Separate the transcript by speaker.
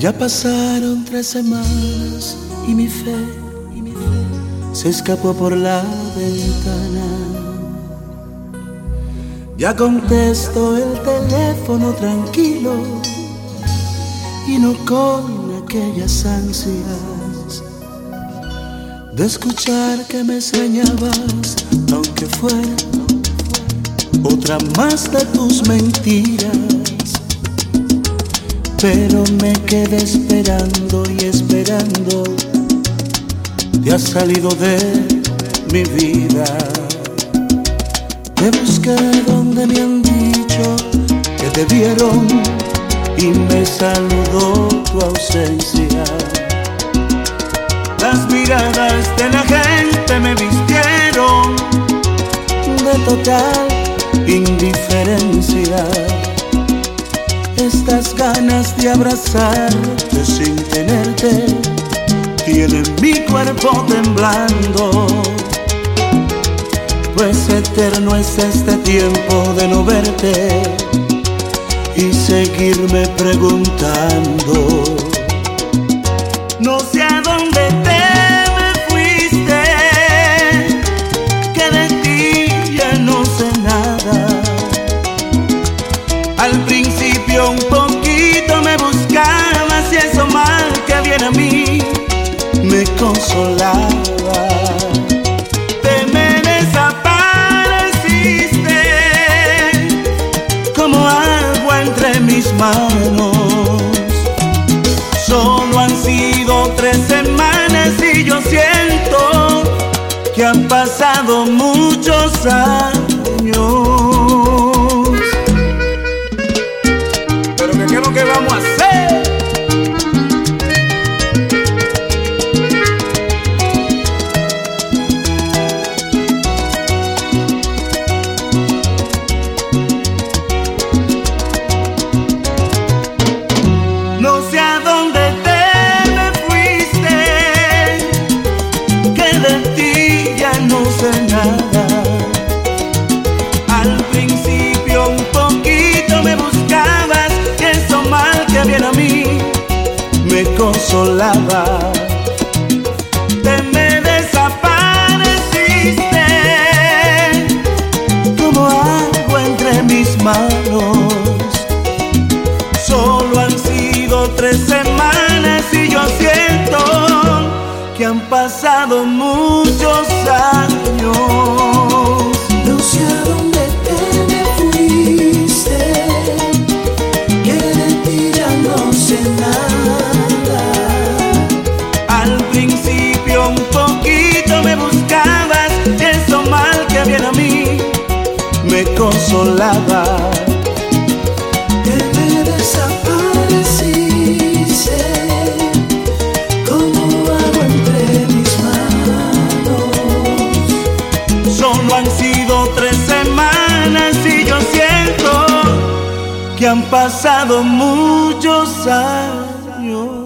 Speaker 1: Ya pasaron tres semanas y mi fe, se escapó por la ventana. Ya contesto el teléfono tranquilo y no con aquellas ansias de escuchar que me extrañabas, aunque fuera otra más de tus mentiras. Pero me quedé esperando y esperando, te has salido de mi vida. Te busqué donde me han dicho que te vieron y me saludó tu ausencia. Las miradas de la gente me vistieron de total indiferencia. Estas ganas de abrazarte sin tenerte tienen mi cuerpo temblando. Pues eterno es este tiempo de no verte y seguirme preguntando. No Al principio un poquito me buscabas y eso mal que viene a mí me consolaba. Te me desapareciste como agua entre mis manos. Solo han sido tres semanas y yo siento que han pasado muchos años. Me consolaba. Te me desapareciste como agua entre mis manos. Solo han sido tres semanas y yo siento que han pasado muchos años. que han pasado muchos años.